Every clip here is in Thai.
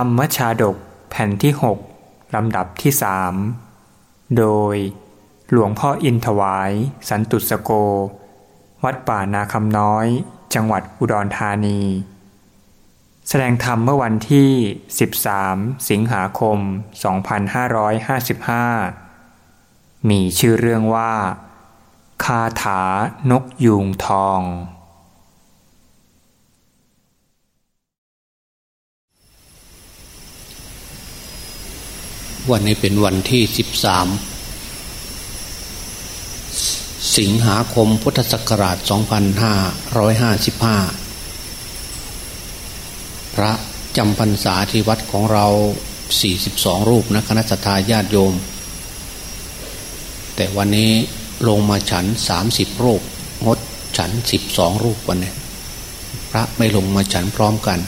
ธรรมชาดกแผ่นที่ 6 ลำดับที่สโดย หลวงพ่ออินถวาย สันตุสโก วัดป่านาคำน้อย จังหวัดอุดรธานี แสดงธรรมเมื่อวันที่ 13 สิงหาคม 2555 มีชื่อเรื่องว่า คาถานกยูงทอง วันนี้เป็นวันที่สิบสามสิงหาคมพุทธศักราช 2555 พระจำพรรษาที่วัดของเรา 42 รูปนะคณะสัตยาติโยม แต่วันนี้ลงมาฉัน 30 รูป งดฉัน 12 รูปวันนี้ พระไม่ลงมาฉันพร้อมกัน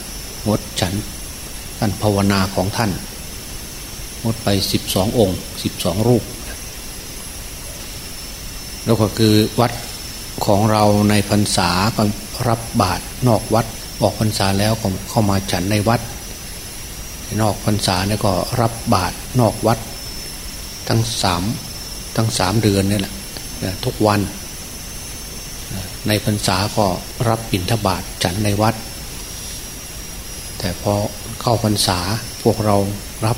งดฉันท่านภาวนาของท่าน หมดไปสิบสององค์สิบสองรูป แล้วก็คือวัดของเราในพรรษาก็รับบาตรนอกวัดออกพรรษาแล้วก็เข้ามาฉันในวัด นอกพรรษาเนี่ยก็รับบาตรนอกวัด ทั้งสามทั้งสามเดือนนี่แหละทุกวัน ในพรรษาก็รับบิณฑบาตฉันในวัด แต่พอเข้าพรรษาพวกเรารับ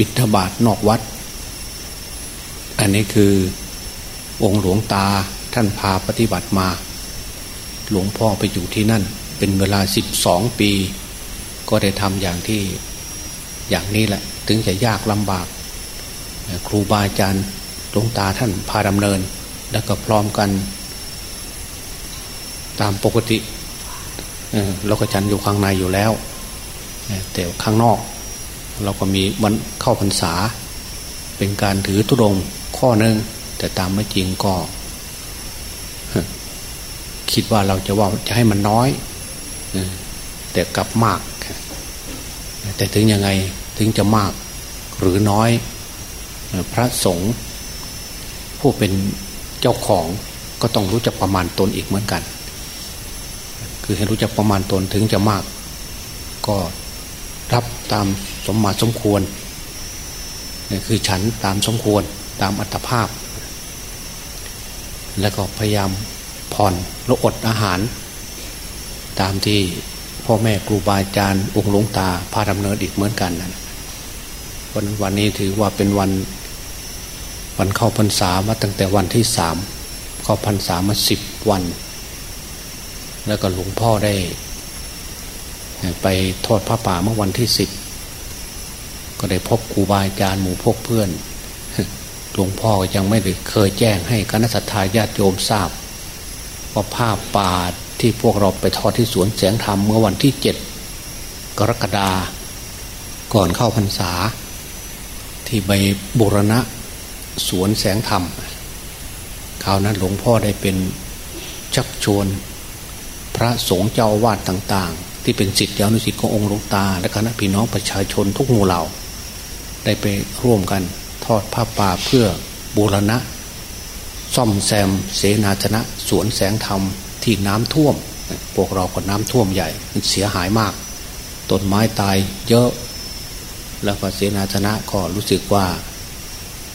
บิณฑบาตนอกวัด อันนี้คือองค์หลวงตาท่านพาปฏิบัติมา หลวงพ่อไปอยู่ที่นั่น เป็นเวลาสิบสองปี ก็ได้ทำอย่างที่อย่างนี้แหละ ถึงจะยากลำบาก ครูบาอาจารย์หลวงตาท่านพาดำเนิน แล้วก็พร้อมกัน ตามปกติเราก็จันอยู่ข้างในอยู่แล้ว แต่ข้างนอก เราก็มีวันเข้าพรรษา เป็นการถือตุดงข้อหนึ่งแต่ตามไม่จริงก็คิดว่าเราจะว่าจะให้มันน้อยแต่กลับมาก แต่ถึงยังไงถึงจะมากหรือน้อย พระสงฆ์ผู้เป็นเจ้าของก็ต้องรู้จักประมาณตนอีกเหมือนกัน คือให้รู้จักประมาณตนถึงจะมาก ก็ รับตามสมมาสมควรนี่คือฉันตามสมควรตามอัตภาพ แล้วก็พยายามผ่อนลดอดอาหาร ตามที่พ่อแม่ครูบาอาจารย์องค์หลวงตาพาดำเนินอีกเหมือนกันนะวันวันนี้ถือว่าเป็นวันวันเข้าพรรษามาตั้งแต่วันที่สามเข้าพรรษามาสิบวัน แล้วก็หลวงพ่อได้ ไปทอดพระป่าเมื่อวันที่สิบก็ได้พบครูบาอาจารย์หมู่พวกเพื่อนหลวงพ่อยังไม่ได้เคยแจ้งให้คณะสัตยาญาติโยมทราบว่าภาป่าที่พวกเราไปทอดที่สวนแสงธรรมเมื่อวันที่เจ็ดกรกฎาก่อนเข้าพรรษา ที่ใบบุรณะสวนแสงธรรมคราวนั้นหลวงพ่อได้เป็นชักชวน พระสงฆ์เจ้าวาดต่างๆ ที่เป็นสิทธิอนุสิทธิ์ขององค์หลวงตา และคณะพี่น้องประชาชนทุกหมู่เหล่า ได้ไปร่วมกันทอดผ้าป่าเพื่อบูรณะ ซ่อมแซมเสนาชนะสวนแสงธรรมที่น้ำท่วม พวกเราก็น้ำท่วมใหญ่เสียหายมากต้นไม้ตายเยอะ แล้วก็เสนาชนะก็รู้สึกว่า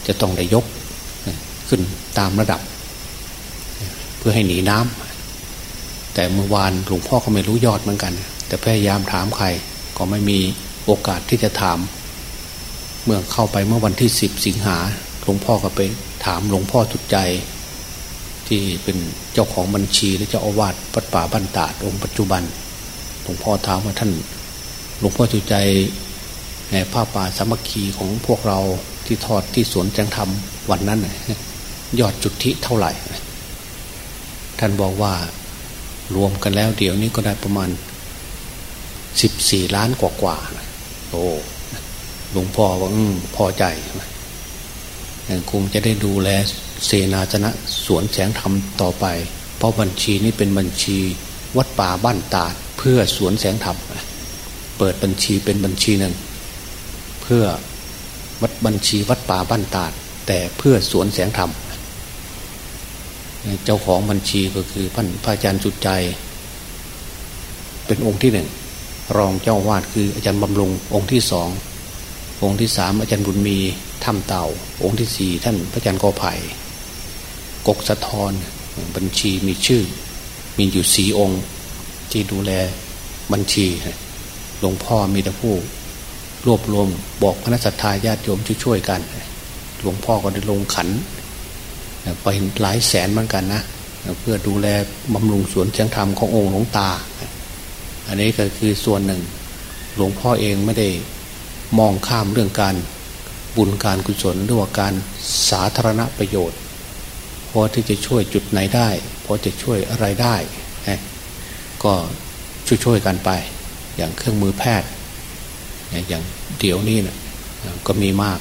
จะต้องได้ยกขึ้นตามระดับ เพื่อให้หนีน้ำแต่เมื่อวานหลวงพ่อก็ไม่รู้ยอดเหมือนกัน แต่พยายามถามใครก็ไม่มีโอกาสที่จะถาม เมื่อเข้าไปเมื่อวันที่สิบสิงหาหลวงพ่อก็ไปถามหลวงพ่อจุดใจ ที่เป็นเจ้าของบัญชีและเจ้าอาวาสวัดป่าบ้านตาดองค์ปัจจุบันหลวงพ่อถามว่าท่านหลวงพ่อจุดใจในผ้าป่าสามัคคีของพวกเราที่ทอดที่สวนแจงธรรมวันนั้นยอดจุดที่เท่าไหร่ ท่านบอกว่ารวมกันแล้วเดี๋ยวนี้ก็ได้ประมาณ สิบสี่ล้านกว่ากว่าโอ้หลวงพ่อว่าอพอใจคงจะได้ดูแลเสนาชนะสวนแสงธรรมต่อไป เพราะบัญชีนี้เป็นบัญชีวัดป่าบ้านตาดเพื่อสวนแสงธรรมเปิดบัญชีเป็นบัญชีหนึ่ง เพื่อวัดบัญชีวัดป่าบ้านตาด แต่เพื่อสวนแสงธรรมเจ้าของบัญชีก็คือพันพระอาจารย์จุดใจ เป็นองค์ที่หนึ่ง รองเจ้าวาดคืออาจารย์บำรุงองค์ที่สององค์ที่สามอาจารย์บุญมีถ้ำเต่า องค์ที่สี่ท่านพระอาจารย์กอไผ่กกสะทอนบัญชีมีชื่อ มีอยู่สี่องค์ ที่ดูแลบัญชีหลวงพ่อมีแต่ผู้รวบรวมบอกคณะสัตยาญาติโยมช่วยๆกัน หลวงพ่อก็ได้ลงขันไปหลายแสนเหมือนกันนะเพื่อดูแลบำรุงสวนเชียงธรรมขององค์หลวงตา อันนี้ก็คือส่วนหนึ่ง หลวงพ่อเองไม่ได้มองข้ามเรื่องการบุญการกุศลหรือว่าการสาธารณประโยชน์พอที่จะช่วยจุดไหนได้พอจะช่วยอะไรได้ ก็ช่วยๆกันไป อย่างเครื่องมือแพทย์ อย่างเดี๋ยวนี้นะก็มีมาก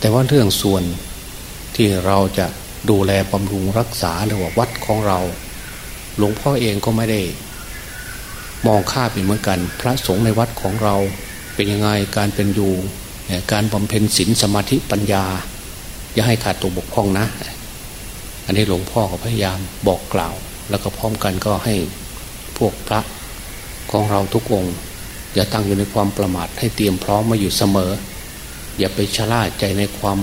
แต่ว่าเรื่องส่วนที่เราจะดูแลบำรุงรักษาหรือว่าวัดของเรา หลวงพ่อเองก็ไม่ได้ มองข้าเป็นเหมือนกัน พระสงฆ์ในวัดของเราเป็นยังไงการเป็นอยู่การบำเพ็ญศีลสมาธิปัญญา อย่าให้ขาดตัวบกพร่องนะ อันนี้หลวงพ่อก็พยายามบอกกล่าว แล้วก็พร้อมกันก็ให้พวกพระของเราทุกองค์อย่าตั้งอยู่ในความประมาทให้เตรียมพร้อมมาอยู่เสมอ อย่าไปชะล่าใจในความ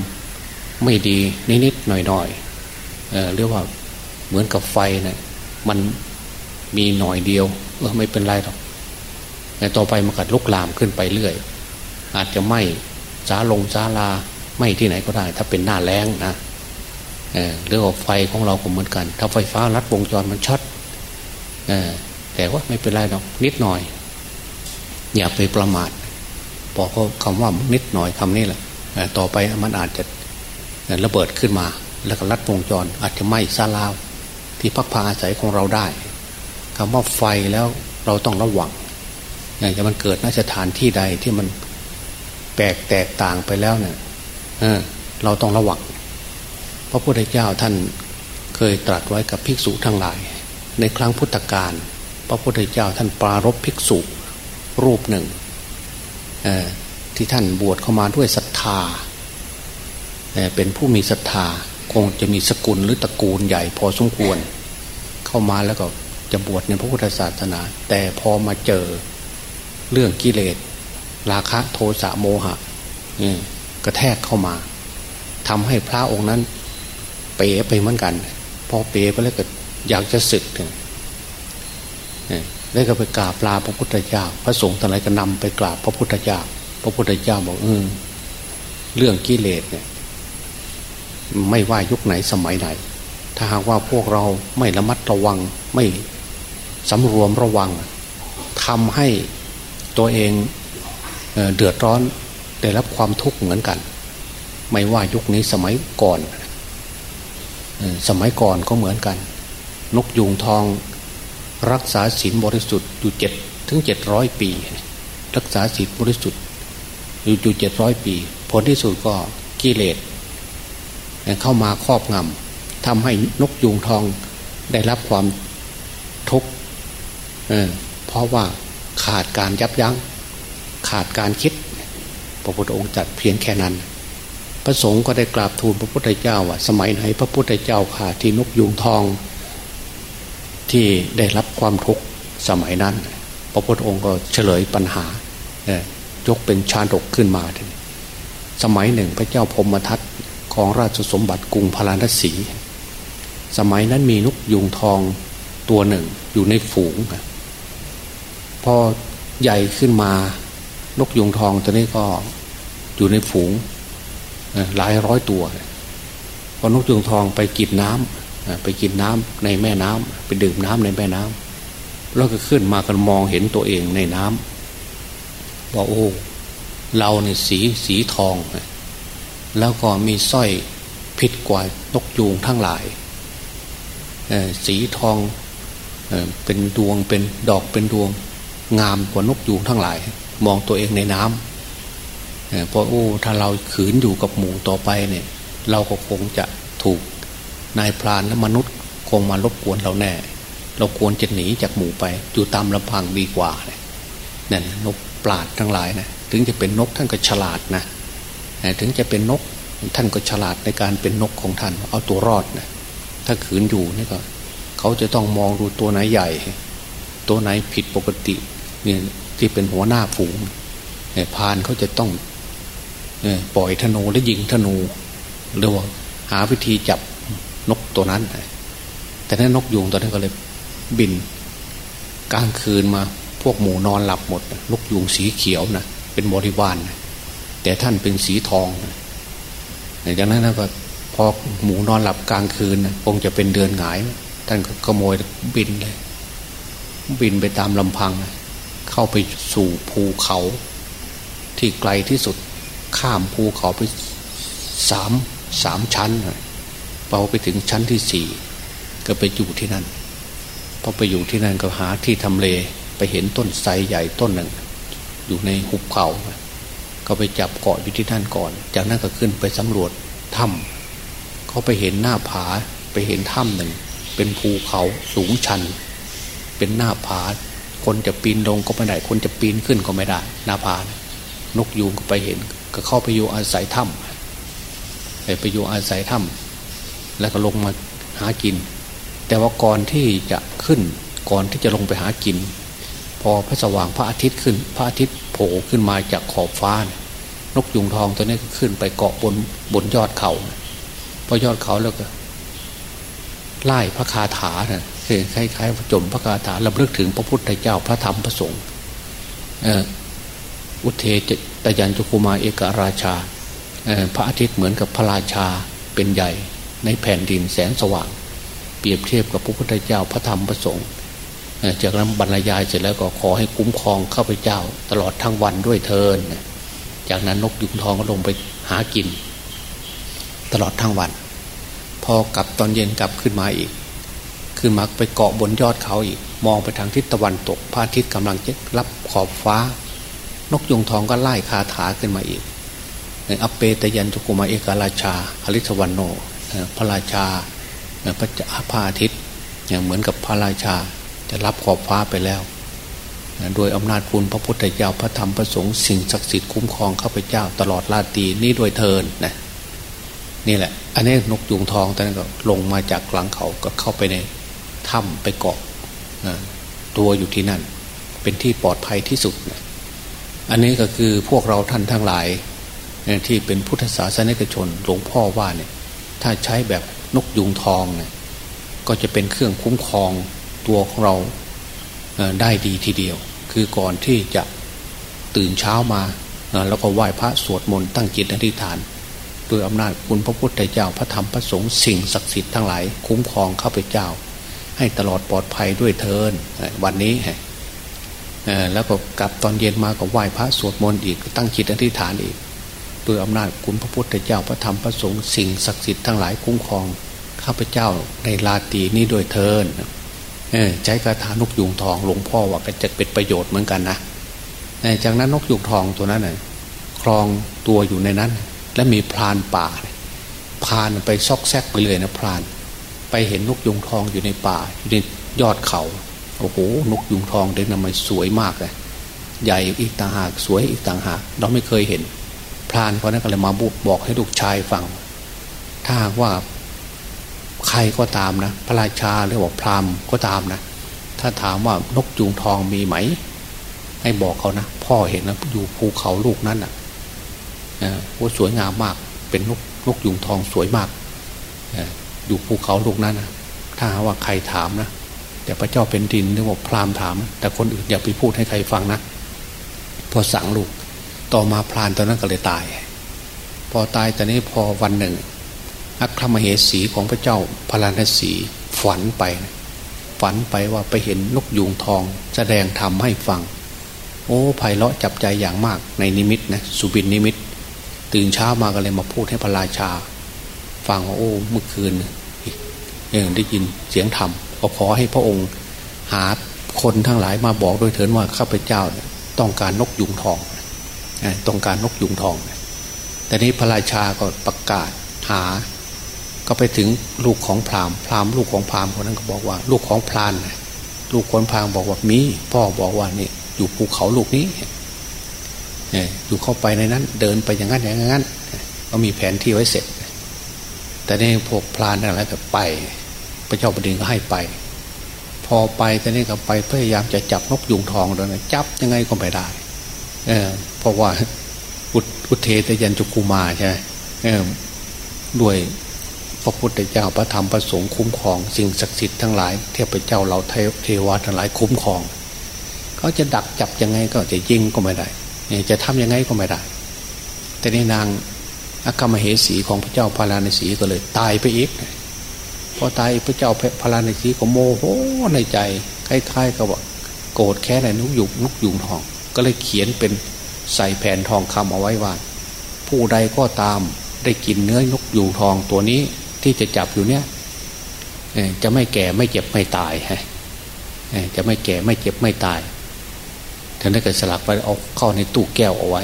ไม่ดีนิดๆหน่อยๆเเรียกว่าเหมือนกับไฟนะ่ยมันมีหน่อยเดียว ออไม่เป็นไรหรอกแต่ต่อไปมันกัดลุกลามขึ้นไปเรื่อย อาจจะไหม้จ้าลงจ้าลาไหม้ที่ไหนก็ได้ ถ้าเป็นหน้าแรงนะเรื่องของไฟของเราก็เหมือนกัน ถ้าไฟฟ้ารัดวงจรมันช็อตแต่ว่าไม่เป็นไรหรอกนิดหน่อย อย่าไปประมาทพอเขาคำว่านิดหน่อยคำนี้แหละต่อไปมันอาจจะระเบิดขึ้นมา แล้วก็รัดวงจร อาจจะไหม้ซาลาที่พักพาอาศัยของเราได้ คำว่าไฟแล้วเราต้องระวังอย่างจะมันเกิดนสถานที่ใดที่มันแปลกแตกต่างไปแล้วเนี่ยเเราต้องระวังพระพุทธเจ้าท่านเคยตรัสไว้กับภิกษุทั้งหลาย ในครั้งพุทธกาลพระพุทธเจ้าท่านปรารบภิกษุรูปหนึ่งที่ท่านบวชเข้ามาด้วยศรัทธาเป็นผู้มีศรัทธาคงจะมีสกุลหรือตระกูลใหญ่พอสมควร เข้ามาแล้วก็ จะบวชในพระพุทธศาสนา แต่พอมาเจอเรื่องกิเลส ราคะโทสะโมหะกระแทกเข้ามาทำให้พระองค์นั้น เป๋ไปเหมือนกัน พอเป๋ไปแล้วก็อยากจะศึกถึงแล้วก็ไปกราบลาพระพุทธเจ้า พระสงฆ์ทั้งหลายก็นำไปกราบพระพุทธเจ้า พระพุทธเจ้าบอกเออเรื่องกิเลสเนี่ย ไม่ว่ายุคไหนสมัยไหน ถ้าหากว่าพวกเราไม่ระมัดระวังไม่ สำรวมระวังทำให้ตัวเองเดือดร้อนได้รับความทุกข์เหมือนกัน ไม่ว่ายุคนี้สมัยก่อน สมัยก่อนก็เหมือนกัน นกยูงทองรักษาศีลบริสุทธิ์อยู่เจ็ดถึงเจ็ดร้อยปี รักษาศีลบริสุทธิ์อยู่อยู่เจ็ดร้อยปี ผลที่สุดก็กิเลสเข้ามาครอบงำทำให้นกยูงทองได้รับความ เพราะว่าขาดการยับยัง้ง ขาดการคิด พระพุทธองค์จัดเพียงแค่นั้น พระสงฆ์ก็ได้กราบทูลพระพุทธเจ้าว่าสมัยไหนพระพุทธเจ้าขาดที่นกยูงทอง ที่ได้รับความทุกข์สมัยนั้น พระพุทธองค์ก็เฉลยปัญหายกเป็นชาดกขึ้นมาสมัยหนึ่งพระเจ้าพมทัตของราชสมบัติกรุงพาราณสี สมัยนั้นมีนกยูงทองตัวหนึ่งอยู่ในฝูง พอใหญ่ขึ้นมานกยูงทองตัวนี้ก็อยู่ในฝูงหลายร้อยตัวพอนกยูงทองไปกินน้ำไปกินน้ำในแม่น้ำไปดื่มน้ำในแม่น้ำแล้วก็ขึ้นมากันมองเห็นตัวเองในน้ำบอกโอ้เราเนี่ยสีสีทอง แล้วก็มีสร้อยผิดกว่านกยูงทั้งหลายสีทองเป็นดวงเป็นดอกเป็นดวง งามกว่านกยูงทั้งหลาย มองตัวเองในน้ำเพราะโอ้ถ้าเราขืนอยู่กับหมูต่อไปเนี่ย เราก็คงจะถูกนายพรานและมนุษย์คงมารบกวนเราแน่ เราควรจะหนีจากหมูไป อยู่ตามลำพังดีกว่าเนี่ยนั่นนกปราดทั้งหลายนะถึงจะเป็นนกท่านก็ฉลาดนะถึงจะเป็นนกท่านก็ฉลาดในการเป็นนกของท่าน เอาตัวรอดนะถ้าขืนอยู่นี่ก็ เขาจะต้องมองดูตัวไหนใหญ่ ตัวไหนผิดปกติเนี่ยที่เป็นหัวหน้าฝูงพานเขาจะต้องปล่อยธนูและยิงธนูหรือว่าหาวิธีจับนกตัวนั้น แต่นั้นนกยุงตัวนั้นก็เลยบินกลางคืนมาพวกหมูนอนหลับหมด นกยุงสีเขียวนะเป็นบริวารแต่ท่านเป็นสีทองจากนั้นก็พอหมูนอนหลับกลางคืนคงจะเป็นเดือนหงาย ท่านก็ขโมยบินเลย บินไปตามลำพัง เข้าไปสู่ภูเขาที่ไกลที่สุดข้ามภูเขาไปสามสามชั้นพอไปถึงชั้นที่สี่ก็ไปอยู่ที่นั่นพอไปอยู่ที่นั่นก็หาที่ทำเลไปเห็นต้นไทรใหญ่ต้นหนึ่ง อยู่ในหุบเขา ก็ไปจับเกาะอยู่ที่นั่นก่อน จากนั้นก็ขึ้นไปสำรวจถ้ำเขาไปเห็นหน้าผาไปเห็นถ้ำหนึ่ง เป็นภูเขาสูงชัน เป็นหน้าผา คนจะปีนลงก็ไม่ได้ คนจะปีนขึ้นก็ไม่ได้ หน้าผานกยูงก็ไปเห็น ก็เข้าไปอยู่อาศัยถ้ำไปไปอยู่อาศัยถ้ำแล้วก็ลงมาหากิน แต่ว่าก่อนที่จะขึ้นก่อนที่จะลงไปหากิน พอพระสว่างพระอาทิตย์ขึ้น พระอาทิตย์โผล่ขึ้นมาจากขอบฟ้านกยุงทองตัวนี้ก็ขึ้นไปเกาะบนบนยอดเขาพอยอดเขาแล้วก็ไล่พระคาถาเนี่ย คือคล้ายๆจมพระคาถาลำลึกถึงพระพุทธเจ้าพระธรรมพระสงฆ์อุเทจตยันจุกุมาเอกราชา พระอาทิตย์เหมือนกับพระราชาเป็นใหญ่ในแผ่นดินแสงสว่าง เปรียบเทียบกับพระพุทธเจ้าพระธรรมพระสงฆ์จากนั้นบรรยายเสร็จแล้วก็ขอให้คุ้มครองข้าพเจ้า ตลอดทั้งวันด้วยเทินจากนั้นนกยุงทองก็ลงไปหากิน ตลอดทั้งวัน พอกลับตอนเย็นกลับขึ้นมาอีก ขึ้นมาไปเกาะบนยอดเขาอีก มองไปทางทิศตะวันตกพระอาทิตย์กำลังจะรับขอบฟ้า นกยุงทองก็ไล่คาถาขึ้นมาอีกอัปเปตยันจุกุมาเอกราชาอริสวันโนพระราชาพระพระอาทิตย์อย่างเหมือนกับพระราชาจะรับขอบฟ้าไปแล้ว โดยอำนาจคุณพระพุทธเจ้าพระธรรมพระสงฆ์สิ่งศักดิ์สิทธิ์คุ้มครองข้าพเจ้าตลอดราตรีนี่โดยเทินนะนี่แหละ อันนี้นกยุงทองตอนนั้นก็ลงมาจากหลังเขาก็เข้าไปใน ถ้ำไปเกาะตัวอยู่ที่นั่น เป็นที่ปลอดภัยที่สุดนะอันนี้ก็คือพวกเราท่านทั้งหลายที่เป็นพุทธศาสนิกชนหลวงพ่อว่าเนี่ย ถ้าใช้แบบนกยุงทองเนี่ยก็จะเป็นเครื่องคุ้มครองตัวของเราได้ดีทีเดียว คือก่อนที่จะตื่นเช้ามาแล้วก็ไหว้พระสวดมนต์ตั้งจิตอธิษฐาน โดยอำนาจคุณพระพุทธเจ้าพระธรรมพระสงฆ์สิ่งศักดิ์สิทธิ์ทั้งหลาย คุ้มครองข้าพเจ้า ให้ตลอดปลอดภัยด้วยเทินวันนี้แล้วก็กลับตอนเย็นมาก็ไหว้พระสวดมนต์อีกตั้งจิตอธิษฐานอีกโดยอำนาจคุณพระพุทธเจ้าพระธรรมพระสงฆ์สิ่งศักดิ์สิทธิ์ทั้งหลายคุ้มครองข้าพเจ้าในลาตีนี้ด้วยเทินใช้คาถานกยุงทองหลวงพ่อว่าก็จะเป็นประโยชน์เหมือนกันนะจากนั้นนกยุงทองตัวนั้นครองตัวอยู่ในนั้น และมีพรานป่าพรานไปซอกแซกไปเลยนะพราน ไปเห็นนกยุงทองอยู่ในป่าอยู่ในยอดเขาโอ้โหนกยุงทองเด็กนำมาสวยมากเลยใหญ่อีกต่างหากสวยอีกต่างหาก เราไม่เคยเห็น พรานคนนั้นก็เลยมาบุกบอกให้ลูกชายฟัง ถ้าว่าใครก็ตามนะ พระราชาหรือว่าพราหมณ์ก็ตามนะ ถ้าถามว่านกจูงทองมีไหม ให้บอกเขานะพ่อเห็นนะอยู่ภูเขาลูกนั้นอะโอ้สวยงามมากเป็นนกนกยุงทองสวยมาก อยู่ภูเขาลูกนั้นนะถ้าว่าใครถามนะแต่พระเจ้าเป็นดินหรือว่าพราหมณ์ถาม แต่คนอื่นอย่าไปพูดให้ใครฟังนะพอสั่งลูก ต่อมาพรานตอนนั้นก็เลยตาย พอตายแต่นี้พอวันหนึ่งอัครมเหสีของพระเจ้าพลานสีฝันไปฝันไปว่าไปเห็นนกยูงทอง แสดงธรรมให้ฟัง โอ้ไพเราะจับใจอย่างมากในนิมิตนะสุบินนิมิต ตื่นเช้ามาก็เลยมาพูดให้พระราชา ฟังว่าโอ้เมื่อคืนเออได้ยินเสียงธรรมก็ขอให้พระองค์หาคนทั้งหลายมาบอกโดยเถินว่าข้าพเจ้าต้องการนกยุงทองต้องการนกยุงทอง แต่นี้พระราชาก็ประกาศหา ก็ไปถึงลูกของพราหมณ์พราหมณ์ลูกของพราหมณ์คนนั้นก็บอกว่า ลูกของพรานลูกคนพราหมณ์บอกว่ามีพ่อบอกว่านี่อยู่ภูเขาลูกนี้อยู่เข้าไปในนั้น เดินไปอย่างนั้นอย่างนั้นก็มีแผนที่ไว้เสร็จ แต่ในพวกพรานอะไรก็ไป พระเจ้าบดินก็ให้ไป พอไปแต่นี่ก็ไปพยายามจะจับนกยุงทองแล้วนะจับยังไงก็ไม่ได้ เออเพราะว่าอุเทตยันจุกุมาใช่ไหมด้วยพระพุทธเจ้าพระธรรมพระสงฆ์คุ้มครอง สิ่งศักดิ์สิทธิ์ทั้งหลายเทพเจ้าเราเทวาทั้งหลายคุ้มครอง เขาจะดักจับยังไงก็จะยิงก็ไม่ได้จะทำยังไงก็ไม่ได้ แต่ในนาง อัคมเหสีของพระเจ้าพาราณสีก็เลยตายไปอีกพอตายพระเจ้าพาราณสีก็โมโหในใจคล้ายๆกับว่าโกรธแค้นในนุกยุงนุกยุงทอง ก็เลยเขียนเป็นใส่แผ่นทองคำเอาไว้ว่า ผู้ใดก็ตามได้กินเนื้อนกยูงทองตัวนี้ที่จะจับอยู่เนี่ยจะไม่แก่ไม่เจ็บไม่ตายฮะจะไม่แก่ไม่เจ็บไม่ตายท่านได้เกิดสลักไปเอาเข้าในตู้แก้วเอาไว้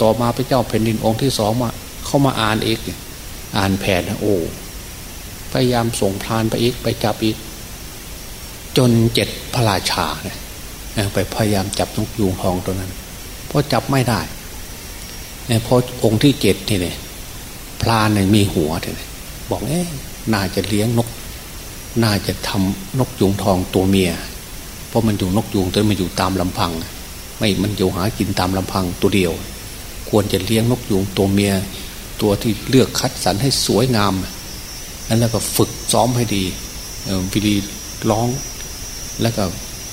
ต่อมาพระเจ้าแผ่นดินองค์ที่สองมา เข้ามาอ่านอีก อ่านแผ่นโอ้พยายามส่งพรานไปอีกไปจับอีก จนเจ็ดพระราชาเนี่ยไปพยายามจับนกยูงทองตัวนั้นเพราะจับไม่ได้เพราะองค์ที่เจ็ดนี่เนี่ยพรานเนี่ยมีหัวเนี่ยบอกเอ๊ะน่าจะเลี้ยงนก น่าจะทำนกยุงทองตัวเมีย เพราะมันอยู่นกยุงตัวมันอยู่ตามลำพัง ไม่มันอยู่หากินตามลำพังตัวเดียว ควรจะเลี้ยงนกยุงตัวเมีย ตัวที่เลือกคัดสรรให้สวยงามนั่นแล้วก็ฝึกซ้อมให้ดีวิธีร้อง แล้วก็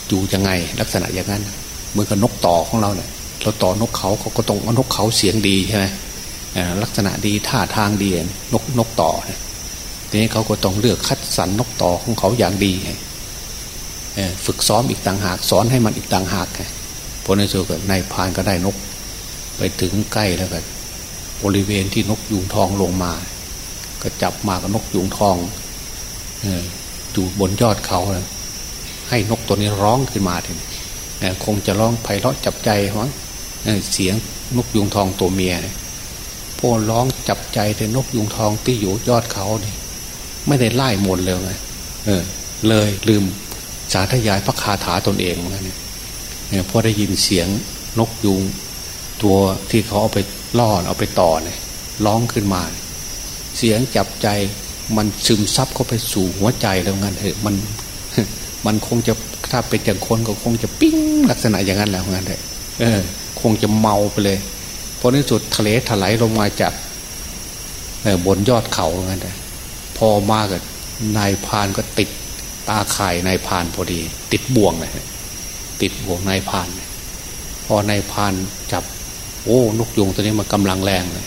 อยู่ยังไงลักษณะอย่างนั้นเหมือนกับนกต่อของเราเนี่ยเราต่อนกเขาเขาก็ต้องนกเขาเสียงดีใช่ไหมลักษณะดีท่าทางดีนกนกต่อทีนี้เขาก็ต้องเลือกคัดสรรนกต่อของเขาอย่างดีฝึกซ้อมอีกต่างหากสอนให้มันอีกต่างหากพอในสุดก็นายพานก็ได้นก ไปถึงใกล้แล้วก็ บริเวณที่นกยุงทองลงมา ก็จับมากับนกยุงทองอยู่บนยอดเขาให้นกตัวนี้ร้องขึ้นมาทีคงจะร้องไพเราะจับใจหัวเสียงนกยุงทองตัวเมียพวกร้องจับใจแต่นกยุงทองที่อยู่ยอดเขานี่ไม่ได้ไล่หมดเลยไงเออ เลยลืมสาธยายพระคาถาตนเองเหมือนกันเนี่ยพอได้ยินเสียงนกยุง ตัวที่เขาเอาไปล่อเอาไปต่อเนี่ยร้องขึ้นมา เสียงจับใจมันซึมซับเข้าไปสู่หัวใจแล้วงั้นเถอะมัน มันคงจะถ้าเป็นอย่างคนก็คงจะปิ้งลักษณะอย่างนั้นแล้วงั้นเลยเออ คงจะเมาไปเลยพอในสุดทะเลถลายลงมาจากบนยอดเขางั้นเลยพอมากับนายพานก็ติดตาข่ายนายพานพอดี ติดบ่วงเลยติดบ่วงนายพาน พอนายพานจับ โอ้นกยุงตัวนี้มันกำลังแรงเลย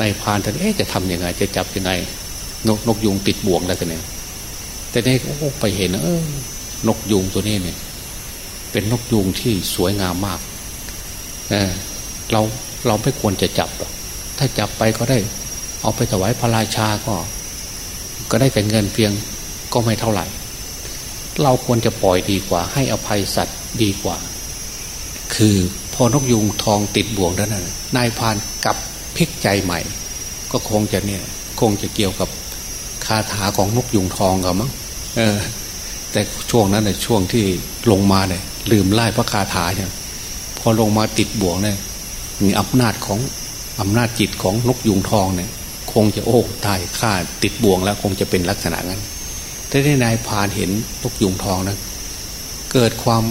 นายพานท่านเอ๊ะจะทำยังไง จะจับยังไง นกนกยุงติดบ่วงแล้วกันเนี่ยแต่นี่โอ้ไปเห็นเออนกยุงตัวนี้เนี่ย เป็นนกยุงที่สวยงามมากเเราเราไม่ควรจะจับหรอกถ้าจับไปก็ได้ เอาไปถวายพระราชาก็ ก็ได้แต่เงินเพียงก็ไม่เท่าไหร่ เราควรจะปล่อยดีกว่า ให้อภัยสัตว์ดีกว่า คือ อนกยุงทองติดบ่วงนั้นนายพานกลับพลิกใจใหม่ ก็คงจะเนี่ย คงจะเกี่ยวกับคาถาของนกยุงทองกับมั้งเออ แต่ช่วงนั้นเนี่ยช่วงที่ลงมาเนี่ย ลืมไล่พระคาถาเนี่ยพอลงมาติดบ่วงเนี่ยมีอำนาจของอำนาจจิตของนกยุงทองเนี่ย คงจะโอ้ตายฆ่าติดบ่วงแล้ว คงจะเป็นลักษณะนั้นแต่ได้นายพานเห็นนกยุงทองนะเกิดความ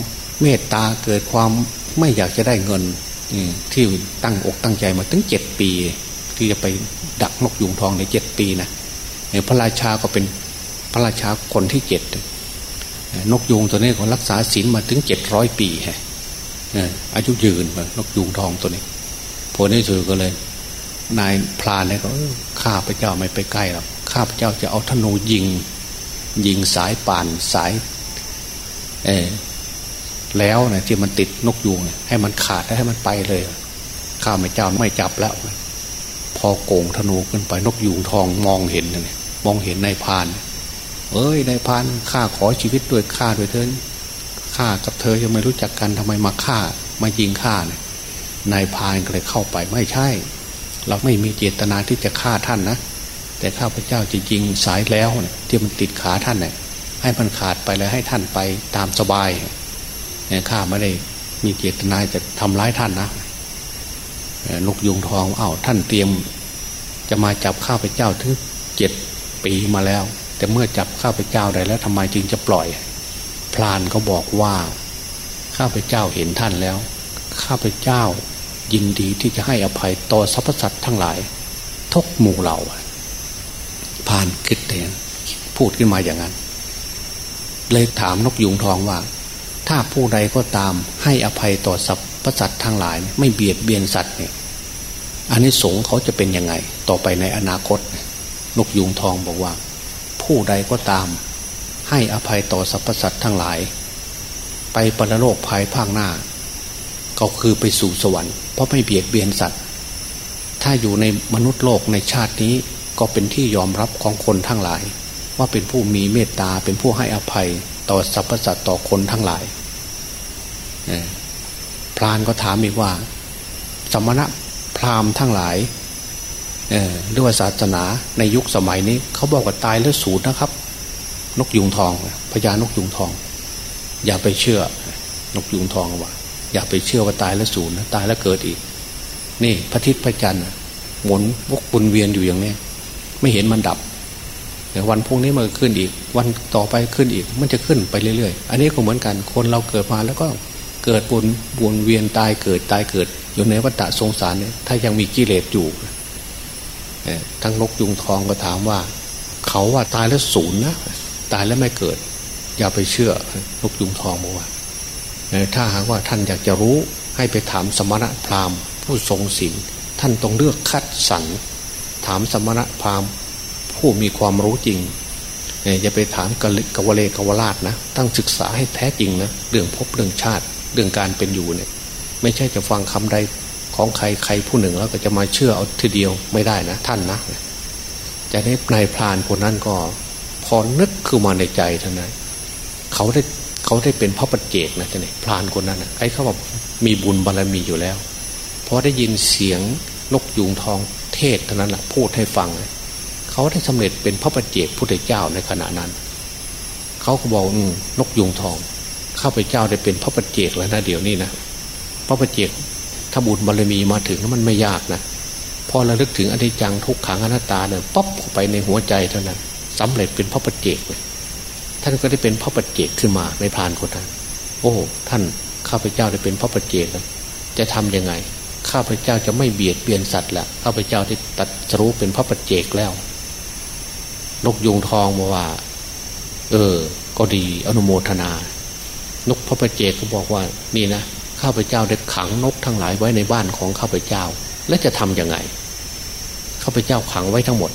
เมตตาเกิดความ ไม่อยากจะได้เงินที่ตั้งอกตั้งใจมาถึงเจ็ดปี ที่จะไปดักนกยุงทองในเจ็ดปีนะพระราชาก็เป็นพระราชาคนที่เจ็ดนกยูงตัวนี้ก็รักษาศีลมาถึงเจ็ดร้อยปีฮะอายุยืนนกยูงทองตัวนี้พอนี้สุดก็เลย นายพรานเนี่ยก็ข้าพเจ้าไม่ไปใกล้หรอกข้าพเจ้าจะเอาธนูยิง ยิงสายป่านสาย เออ แล้วนะที่มันติดนกยูงให้มันขาดให้มันไปเลย ข้าพเจ้าไม่จับแล้ว พอโกงธนูขึ้นไปนกยูงทองมองเห็นเลยมองเห็นนายพาน เอ้ยนายพานข้าขอชีวิตด้วยข้าด้วยเถินข้ากับเธอยังไม่รู้จักกันทำไมมาฆ่ามายิงข้าเนี่ยนายพานก็เลยเข้าไปไม่ใช่ เราไม่มีเจตนาที่จะฆ่าท่านนะแต่ข้าพเจ้าจะยิงสายแล้วเนี่ยที่มันติดขาท่านเนี่ยให้มันขาดไปแล้วให้ท่านไปตามสบายเนี่ย ข้าไม่ได้มีเจตนาจะทำร้ายท่านนะนกยุงทองเอา้าท่านเตรียม จะมาจับข้าพเจ้าถึงเจ็ดปีมาแล้ว แต่เมื่อจับข้าพเจ้าได้แล้วทำไมจึงจะปล่อยพพรานเขาบอกว่า ข้าพเจ้าเห็นท่านแล้ว ข้าพเจ้ายินดีที่จะให้อภัยต่อสรรพสัตว์ทั้งหลายทุกหมู่เหล่าพานคิดเองพูดขึ้นมาอย่างนั้น เลยถามนกยุงทองว่า ถ้าผู้ใดก็ตามให้อภัยต่อสรรพสัตว์ทั้งหลาย ไม่เบียดเบียนสัตว์เนี่ยอันนี้สงเขาจะเป็นยังไง ต่อไปในอนาคตนกยุงทองบอกว่า ผู้ใดก็ตาม ให้อภัยต่อสรรพสัตว์ทั้งหลาย ไปปรโลกภายภาคหน้า ก็คือไปสู่สวรรค์เพราะไม่เบียดเบียนสัตว์ ถ้าอยู่ในมนุษย์โลกในชาตินี้ก็เป็นที่ยอมรับของคนทั้งหลาย ว่าเป็นผู้มีเมตตาเป็นผู้ให้อภัย ต่อสรรพสัตว์ต่อคนทั้งหลายพรานก็ถามอีกว่า สมณะพราหมณ์ทั้งหลายเหรือว่าศาสนาในยุคสมัยนี้ เขาบอกว่าตายแล้วสูญนะครับ นกยุงทองพญานกยุงทอง อย่าไปเชื่อ นกยุงทองว่า อย่าไปเชื่อว่าตายแล้วสูญนะตายแล้วเกิดอีก นี่พระทิศพระจันทร์หมุนวกบุญเวียนอยู่อย่างนี้ไม่เห็นมันดับ วันพรุ่งนี้มันขึ้นอีก วันต่อไปขึ้นอีก มันจะขึ้นไปเรื่อยๆ อันนี้ก็เหมือนกันคนเราเกิดมาแล้วก็เกิดบุญบุญเวียนตายเกิดตายเกิด อยู่ในวัฏสงสารเนี่ยถ้ายังมีกิเลสอยู่ทั้งนกยุงทองก็ถามว่า เขาว่าตายแล้วศูนย์นะตายแล้วไม่เกิด อย่าไปเชื่อนกยุงทองบอกว่าถ้าหากว่าท่านอยากจะรู้ให้ไปถามสมณะพราหมณ์ผู้ทรงศีลท่านต้องเลือกคัดสรรถามสมณะพราหมณ์ ผู้มีความรู้จริงอย่าไปถามกกวเลกวราชนะ ตั้งศึกษาให้แท้จริงนะเรื่องพบเรื่องชาติเรื่องการเป็นอยู่เนี่ย ไม่ใช่จะฟังคำใดของใครใครผู้หนึ่งแล้วก็จะมาเชื่อเอาทีเดียวไม่ได้นะ ท่านนะจะได้นายพรานคนนั้นก็ พอนึกขึ้นมาในใจเท่านั้นเขาได้เขาได้เป็นพระปัจเจกนะท่านพรานคนนั้นนะไอ้เขาบอกมีบุญบารรมีอยู่แล้วพอได้ยินเสียงนกยูงทองเทศเท่านั้นแหละพูดให้ฟังเขาได้สำเร็จเป็นพระปัจเจกพุทธเจ้าในขณะนั้น เขาก็บอกนกยูงทอง ข้าพเจ้าได้เป็นพระปัจเจกแล้วนะเดี๋ยวนี้นะพระปัจเจกถ้าบุญบารมีมาถึงมันไม่ยากนะพอระลึกถึงอนิจจังทุกขังอนัตตาเนี่ยป๊อปเข้าไปในหัวใจเท่านั้นสำเร็จเป็นพระปัจเจกเลยท่านก็ได้เป็นพระปัจเจกขึ้นมาในพานคนนั้นโอ้ท่านข้าพเจ้าได้เป็นพระปัจเจกแล้วจะทํำยังไง ข้าพเจ้าจะไม่เบียดเบียนสัตว์ละข้าพเจ้าที่ตัดรู้เป็นพระปัจเจกแล้ว นกยุงทองมาว่า เออ ก็ดีอนุโมทนา นกพระปัจเจกก็บอกว่า นี่นะข้าพเจ้าได้ขังนกทั้งหลายไว้ในบ้านของข้าพเจ้า และจะทํำยังไงข้าพเจ้าขังไว้ทั้งหมด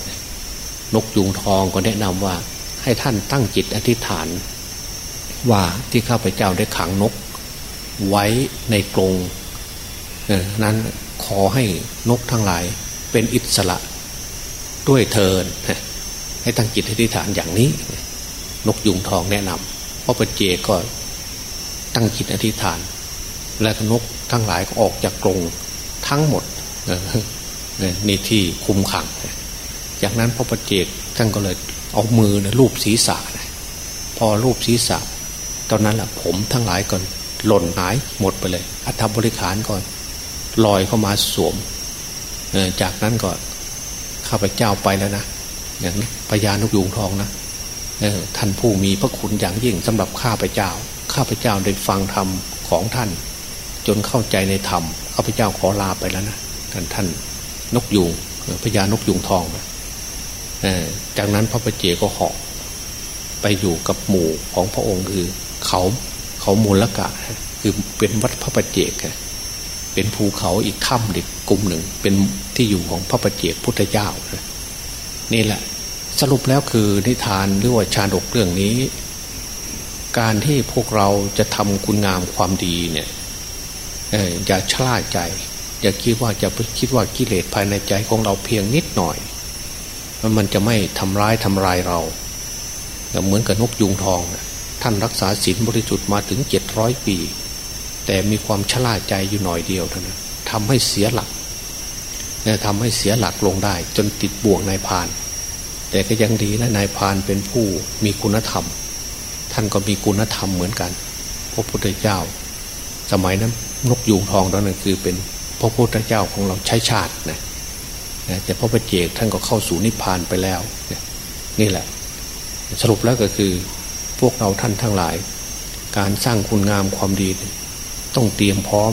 นกยุงทองก็แนะนำว่า ให้ท่านตั้งจิตอธิษฐาน ว่าที่ข้าพเจ้าได้ขังนก ไว้ในกรงนั้นขอให้นกทั้งหลายเป็นอิสระด้วยเทิน ให้ตั้งจิตอธิษฐานอย่างนี้ นกยุงทองแนะนำพระปเจก็ตั้งจิตอธิษฐาน และนกทั้งหลายก็ออกจากกรงทั้งหมดนี่ที่คุมขัง จากนั้นพระปเจกท่านก็เลยเอามือนะรูปศีรษะนะพอรูปศีรษะ ตอนนั้นแหละผมทั้งหลายก่อนหล่นหายหมดไปเลย อัฐบริขารก่อนลอยเข้ามาสวมจากนั้นก็ข้าพเจ้าไปแล้วนะ อย่างพญานกยูงทองนะท่านผู้มีพระคุณอย่างยิ่งสำหรับข้าพเจ้า ข้าพเจ้าได้ฟังธรรมของท่าน จนเข้าใจในธรรมข้าพเจ้าขอลาไปแล้วนะท่านท่านนกยูงพญานกยูงทองนะจากนั้นพระปเจก็เหาะไปอยู่กับหมู่ของพระองค์คือเขาเขามูลกะคือเป็นวัดพระปเจกเป็นภูเขาอีกถ้ำเด็กกลุ่มหนึ่ง เป็นที่อยู่ของพระประเจกพุทธเจ้านี่แหละ สรุปแล้วคือนิทานหรือว่าชาดกเรื่องนี้ การที่พวกเราจะทำคุณงามความดีเนี่ยอย่าชล่าใจ อย่าคิดว่าจะคิดว่ากิเลสภายในใจของเราเพียงนิดหน่อย มันจะไม่ทำร้ายทำลายเราเหมือนกับนกยุงทอง ท่านรักษาศีลบริสุทธิ์มาถึงเจ็ดร้อยปี แต่มีความชลาใจอยู่หน่อยเดียวเท่านั้นทำให้เสียหลักทำให้เสียหลักลงได้ จนติดบ่วงในพาน แต่ก็ยังดีนะนายพานเป็นผู้มีคุณธรรม ท่านก็มีคุณธรรมเหมือนกัน พระพุทธเจ้า สมัยนั้นนกยูงทองนั้นคือเป็นพระพุทธเจ้าของเราใช้ชาตินะแต่พระปเจกท่านก็เข้าสู่นิพพานไปแล้ว นี่แหละ สรุปแล้วก็คือพวกเราท่านทั้งหลาย การสร้างคุณงามความดี ต้องเตรียมพร้อม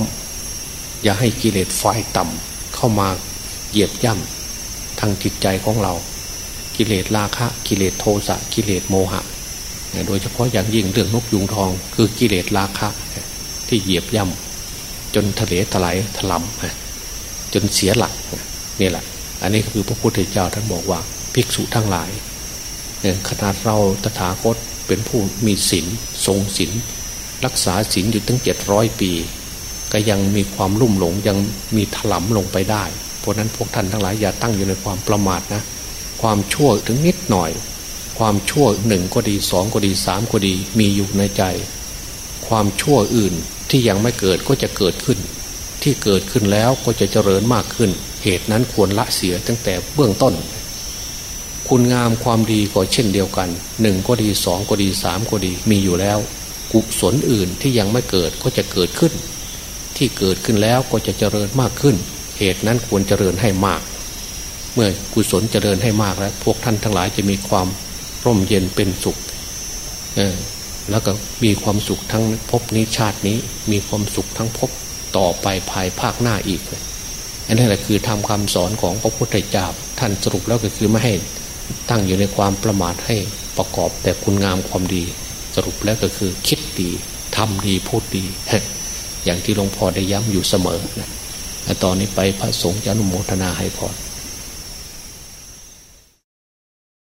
อย่าให้กิเลสไฟต่ำเข้ามาเหยียบย่ำทางจิตใจของเรา กิเลสราคะ กิเลสโทสะกิเลสโมหะ โดยเฉพาะอย่างยิ่งเรื่องนกยุงทอง คือกิเลสราคะที่เหยียบย่ำจนทะเลถลายถลำจนเสียหลักนี่แหละ อันนี้คือพระพุทธเจ้าท่านบอกว่าภิกษุทั้งหลายขนาดเราตถาคตเป็นผู้มีศีลทรงศีลรักษาศีลอยู่ตั้งเจ็ดร้อยปี ก็ยังมีความลุ่มหลงยังมีถลำลงไปได้ เพราะนั้นพวกท่านทั้งหลายอย่าตั้งอยู่ในความประมาทนะ ความชั่วถึงนิดหน่อย ความชั่วหนึ่งก็ดีสองก็ดีสามก็ดีมีอยู่ในใจ ความชั่วอื่นที่ยังไม่เกิดก็จะเกิดขึ้น ที่เกิดขึ้นแล้วก็จะเจริญมากขึ้น เหตุนั้นควรละเสียตั้งแต่เบื้องต้น คุณงามความดีก็เช่นเดียวกันหนึ่งก็ดีสองก็ดีสามก็ดีมีอยู่แล้ว กุศลอื่นที่ยังไม่เกิดก็จะเกิดขึ้น ที่เกิดขึ้นแล้วก็จะเจริญมากขึ้น เหตุนั้นควรเจริญให้มาก เมื่อกุศลเจริญให้มากแล้ว พวกท่านทั้งหลายจะมีความร่มเย็นเป็นสุขเออแล้วก็มีความสุขทั้งภพนี้ชาตินี้ มีความสุขทั้งภพต่อไปภายภาคหน้าอีกอันนี้แหละคือทำคำสอนของพระพุทธเจ้าท่านสรุปแล้วก็คือไม่ให้ตั้งอยู่ในความประมาทให้ประกอบแต่คุณงามความดี สรุปแล้วก็คือคิดดีทำดีพูดดี อย่างที่หลวงพ่อได้ย้ำอยู่เสมอนะตอนนี้ไปพระสงฆ์จะนุโมทนาให้พร